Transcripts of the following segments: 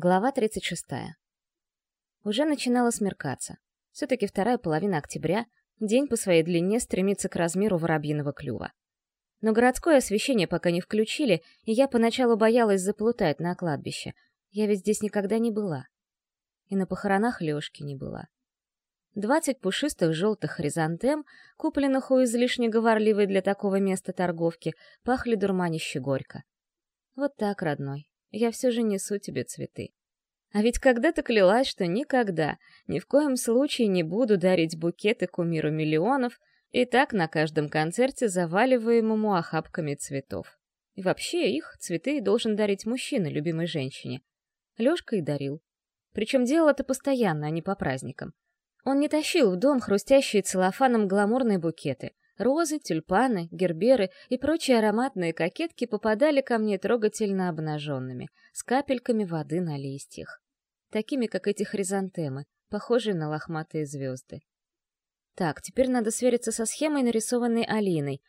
Глава 36. Уже начинало смеркаться. Все-таки вторая половина октября, день по своей длине стремится к размеру воробьиного клюва. Но городское освещение пока не включили, и я поначалу боялась заплутать на кладбище. Я ведь здесь никогда не была. И на похоронах Лёшки не была. Двадцать пушистых желтых хризантем, купленных у излишне говорливой для такого места торговки, пахли дурманище горько. Вот так, родной, я все же несу тебе цветы. А ведь когда-то клялась, что никогда, ни в коем случае не буду дарить букеты кумиру миллионов и так на каждом концерте заваливаемому охапками цветов. И вообще их цветы должен дарить мужчина любимой женщине. Лёшка и дарил. Причем делал это постоянно, а не по праздникам. Он не тащил в дом хрустящие целлофаном гламурные букеты — Розы, тюльпаны, герберы и прочие ароматные кокетки попадали ко мне трогательно обнаженными, с капельками воды на листьях. Такими, как эти хризантемы, похожие на лохматые звезды. Так, теперь надо свериться со схемой, нарисованной Алиной.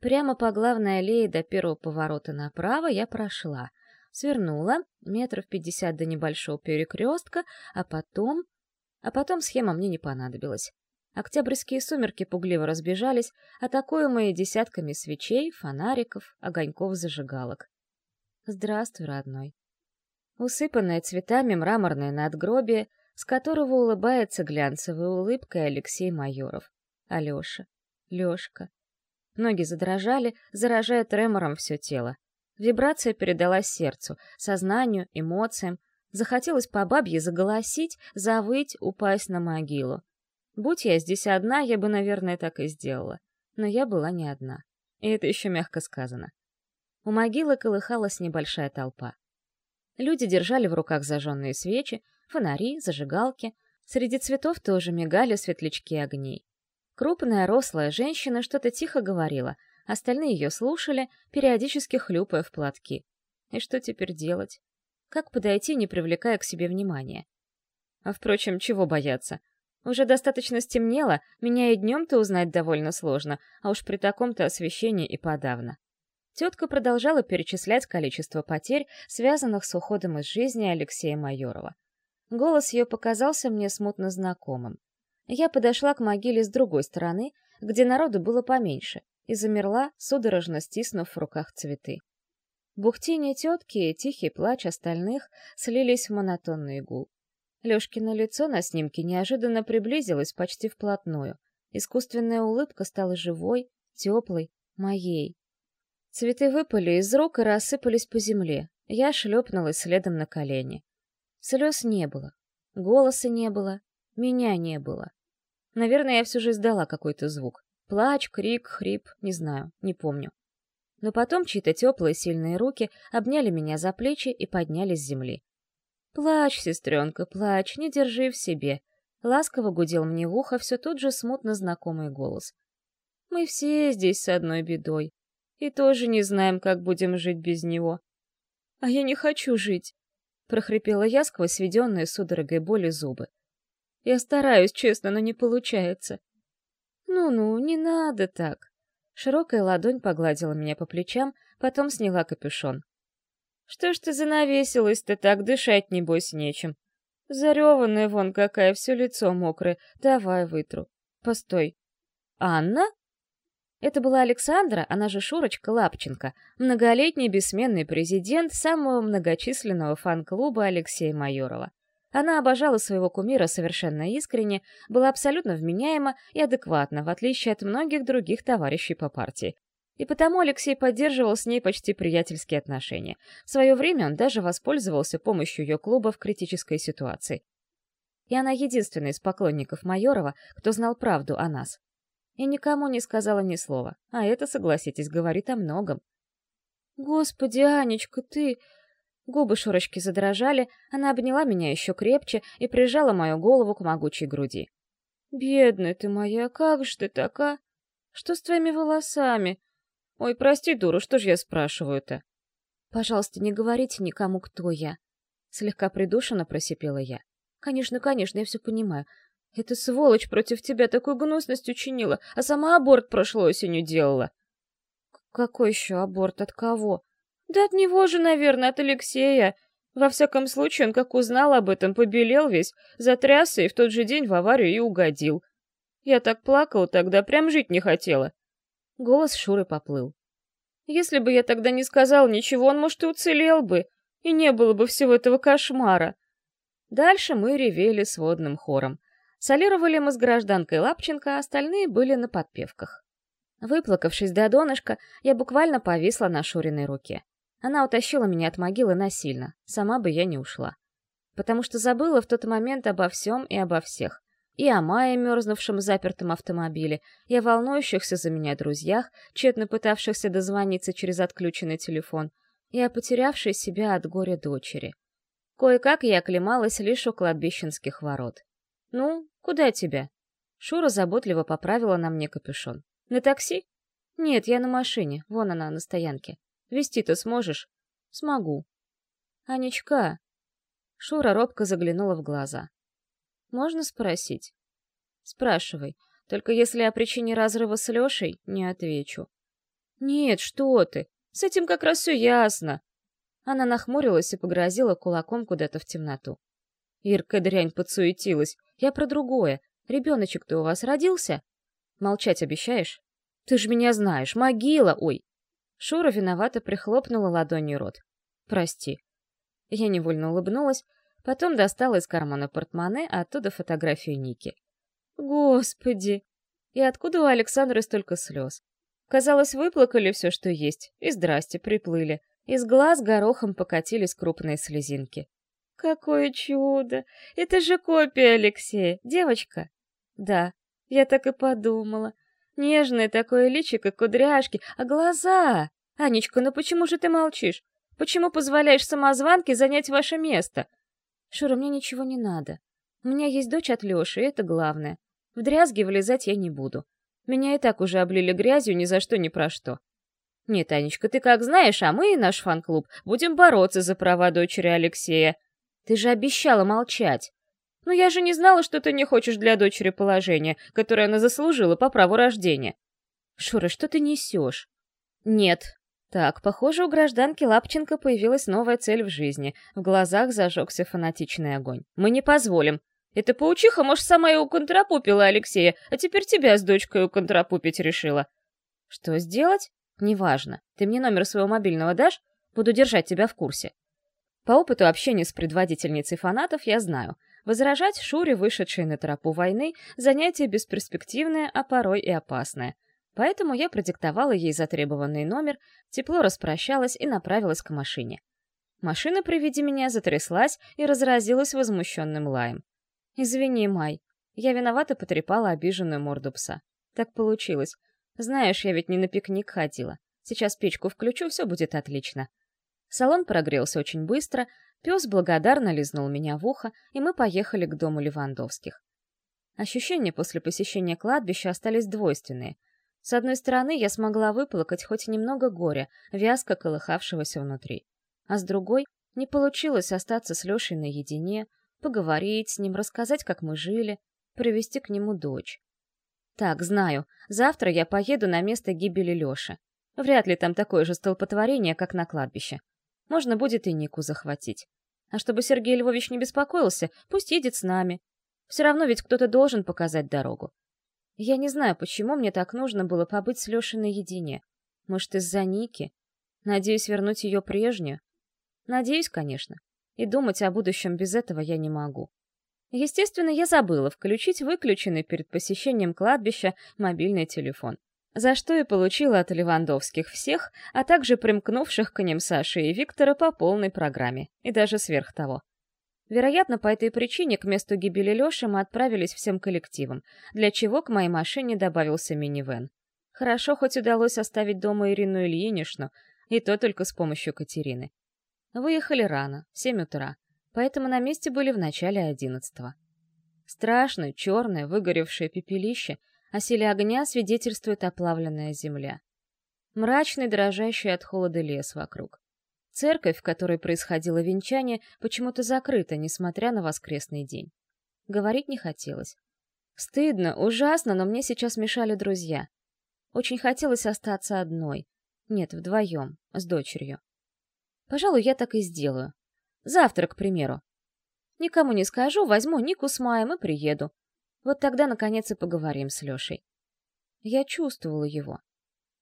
Прямо по главной аллее до первого поворота направо я прошла. Свернула, метров пятьдесят до небольшого перекрестка, а потом... А потом схема мне не понадобилась. Октябрьские сумерки пугливо разбежались, атакуемые десятками свечей, фонариков, огоньков зажигалок. Здравствуй, родной. Усыпанное цветами мраморное надгробие, с которого улыбается глянцевой улыбкой Алексей Майоров. Алеша. Лешка. Ноги задрожали, заражая тремором все тело. Вибрация передалась сердцу, сознанию, эмоциям. Захотелось по бабье заголосить, завыть, упасть на могилу. Будь я здесь одна, я бы, наверное, так и сделала. Но я была не одна. И это еще мягко сказано. У могилы колыхалась небольшая толпа. Люди держали в руках зажженные свечи, фонари, зажигалки. Среди цветов тоже мигали светлячки огней. Крупная рослая женщина что-то тихо говорила, остальные ее слушали, периодически хлюпая в платки. И что теперь делать? Как подойти, не привлекая к себе внимания? А впрочем, чего бояться? Уже достаточно стемнело, меня и днем-то узнать довольно сложно, а уж при таком-то освещении и подавно. Тетка продолжала перечислять количество потерь, связанных с уходом из жизни Алексея Майорова. Голос ее показался мне смутно знакомым. Я подошла к могиле с другой стороны, где народу было поменьше, и замерла, судорожно стиснув в руках цветы. Бухтение тетки и тихий плач остальных слились в монотонный гул. Лёшкино лицо на снимке неожиданно приблизилось почти вплотную. Искусственная улыбка стала живой, теплой, моей. Цветы выпали из рук и рассыпались по земле. Я шлепнулась следом на колени. Слез не было. Голоса не было. Меня не было. Наверное, я все же издала какой-то звук. Плач, крик, хрип, не знаю, не помню. Но потом чьи-то теплые сильные руки обняли меня за плечи и подняли с земли. «Плачь, сестренка, плачь, не держи в себе», — ласково гудел мне в ухо все тот же смутно знакомый голос. «Мы все здесь с одной бедой, и тоже не знаем, как будем жить без него». «А я не хочу жить», — прохрипела я сквозь сведенные судорогой боли зубы. «Я стараюсь, честно, но не получается». «Ну-ну, не надо так». Широкая ладонь погладила меня по плечам, потом сняла капюшон. Что ж ты занавесилась-то так, дышать, небось, нечем. Зареванная вон какая, все лицо мокрое. Давай вытру. Постой. Анна? Это была Александра, она же Шурочка Лапченко, многолетний бессменный президент самого многочисленного фан-клуба Алексея Майорова. Она обожала своего кумира совершенно искренне, была абсолютно вменяема и адекватна, в отличие от многих других товарищей по партии. И потому Алексей поддерживал с ней почти приятельские отношения. В свое время он даже воспользовался помощью ее клуба в критической ситуации. И она единственная из поклонников Майорова, кто знал правду о нас. И никому не сказала ни слова, а это, согласитесь, говорит о многом. «Господи, Анечка, ты...» Губы Шурочки задрожали, она обняла меня еще крепче и прижала мою голову к могучей груди. «Бедная ты моя, как же ты така? Что с твоими волосами? «Ой, прости, дура, что ж я спрашиваю-то?» «Пожалуйста, не говорите никому, кто я». Слегка придушенно просипела я. «Конечно, конечно, я все понимаю. Эта сволочь против тебя такую гнусность учинила, а сама аборт прошлой осенью делала». «Какой еще аборт? От кого?» «Да от него же, наверное, от Алексея. Во всяком случае, он как узнал об этом, побелел весь, затрясся и в тот же день в аварию и угодил. Я так плакала тогда, прям жить не хотела. Голос Шуры поплыл. Если бы я тогда не сказал ничего, он, может, и уцелел бы, и не было бы всего этого кошмара. Дальше мы ревели сводным хором. Солировали мы с гражданкой Лапченко, а остальные были на подпевках. Выплакавшись до донышка, я буквально повисла на Шуриной руке. Она утащила меня от могилы насильно, сама бы я не ушла. Потому что забыла в тот момент обо всем и обо всех. И о Майе, мерзнувшем в запертом автомобиле, и о волнующихся за меня друзьях, тщетно пытавшихся дозвониться через отключенный телефон, и о потерявшей себя от горя дочери. Кое-как я оклемалась лишь у кладбищенских ворот. «Ну, куда тебя?» Шура заботливо поправила на мне капюшон. «На такси?» «Нет, я на машине, вон она, на стоянке. Вести-то сможешь?» «Смогу». «Анечка...» Шура робко заглянула в глаза. Можно спросить? Спрашивай. Только если о причине разрыва с Лешей, не отвечу. Нет, что ты. С этим как раз все ясно. Она нахмурилась и погрозила кулаком куда-то в темноту. Ирка дрянь подсуетилась. Я про другое. Ребеночек-то у вас родился? Молчать обещаешь? Ты ж меня знаешь. Могила, ой. Шура виновато прихлопнула ладонью рот. Прости. Я невольно улыбнулась, Потом достала из кармана портмоне, а оттуда фотографию Ники. Господи! И откуда у Александра столько слез? Казалось, выплакали все, что есть, и здрасте, приплыли. Из глаз горохом покатились крупные слезинки. «Какое чудо! Это же копия Алексея, девочка!» «Да, я так и подумала. Нежное такое личико, кудряшки, а глаза! Анечка, ну почему же ты молчишь? Почему позволяешь самозванке занять ваше место? «Шура, мне ничего не надо. У меня есть дочь от Лёши, и это главное. В дрязги вылезать я не буду. Меня и так уже облили грязью ни за что ни про что. Нет, Анечка, ты как знаешь, а мы, наш фан-клуб, будем бороться за права дочери Алексея. Ты же обещала молчать. Но я же не знала, что ты не хочешь для дочери положения, которое она заслужила по праву рождения. Шура, что ты несешь? Нет, так, похоже, у гражданки Лапченко появилась новая цель в жизни. В глазах зажегся фанатичный огонь. «Мы не позволим. Эта паучиха, может, сама и уконтрапупила Алексея, а теперь тебя с дочкой уконтрапупить решила». «Что сделать? Неважно. Ты мне номер своего мобильного дашь? Буду держать тебя в курсе». По опыту общения с предводительницей фанатов я знаю. Возражать Шуре, вышедшей на тропу войны, занятие бесперспективное, а порой и опасное. Поэтому я продиктовала ей затребованный номер, тепло распрощалась и направилась к машине. Машина при виде меня затряслась и разразилась возмущенным лаем. «Извини, Май, я виновата потрепала обиженную морду пса. Так получилось. Знаешь, я ведь не на пикник ходила. Сейчас печку включу, все будет отлично». Салон прогрелся очень быстро, пес благодарно лизнул меня в ухо, и мы поехали к дому Левандовских. Ощущения после посещения кладбища остались двойственные — с одной стороны, я смогла выплакать хоть немного горя, вязко колыхавшегося внутри. А с другой, не получилось остаться с Лешей наедине, поговорить с ним, рассказать, как мы жили, привести к нему дочь. Так, знаю, завтра я поеду на место гибели Леши. Вряд ли там такое же столпотворение, как на кладбище. Можно будет и Нику захватить. А чтобы Сергей Львович не беспокоился, пусть едет с нами. Все равно ведь кто-то должен показать дорогу. Я не знаю, почему мне так нужно было побыть с Лешей наедине. Может, из-за Ники? Надеюсь вернуть ее прежнюю? Надеюсь, конечно. И думать о будущем без этого я не могу. Естественно, я забыла включить выключенный перед посещением кладбища мобильный телефон. За что и получила от Левандовских всех, а также примкнувших к ним Саши и Виктора по полной программе, и даже сверх того. Вероятно, по этой причине к месту гибели Лёши мы отправились всем коллективом, для чего к моей машине добавился минивэн. Хорошо, хоть удалось оставить дома Ирину Ильиничну, и то только с помощью Катерины. Выехали рано, в семь утра, поэтому на месте были в начале одиннадцатого. Страшное, черное, выгоревшее пепелище, о силе огня свидетельствует оплавленная земля. Мрачный, дрожащий от холода лес вокруг. Церковь, в которой происходило венчание, почему-то закрыта, несмотря на воскресный день. Говорить не хотелось. Стыдно, ужасно, но мне сейчас мешали друзья. Очень хотелось остаться одной. Нет, вдвоем, с дочерью. Пожалуй, я так и сделаю. Завтра, к примеру. Никому не скажу, возьму Нику с Маем и приеду. Вот тогда, наконец, и поговорим с Лешей. Я чувствовала его.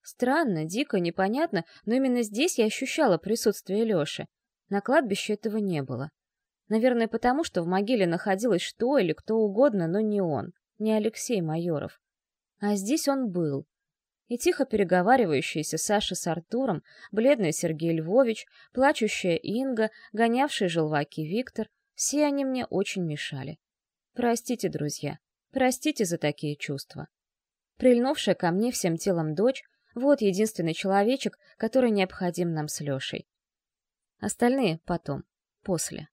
Странно, дико, непонятно, но именно здесь я ощущала присутствие Леши. На кладбище этого не было. Наверное, потому что в могиле находилось что или кто угодно, но не он, не Алексей Майоров. А здесь он был. И тихо переговаривающийся Саша с Артуром, бледный Сергей Львович, плачущая Инга, гонявший желваки Виктор — все они мне очень мешали. Простите, друзья, простите за такие чувства. Прильнувшая ко мне всем телом дочь — вот единственный человечек, который необходим нам с Лешей. Остальные потом, после.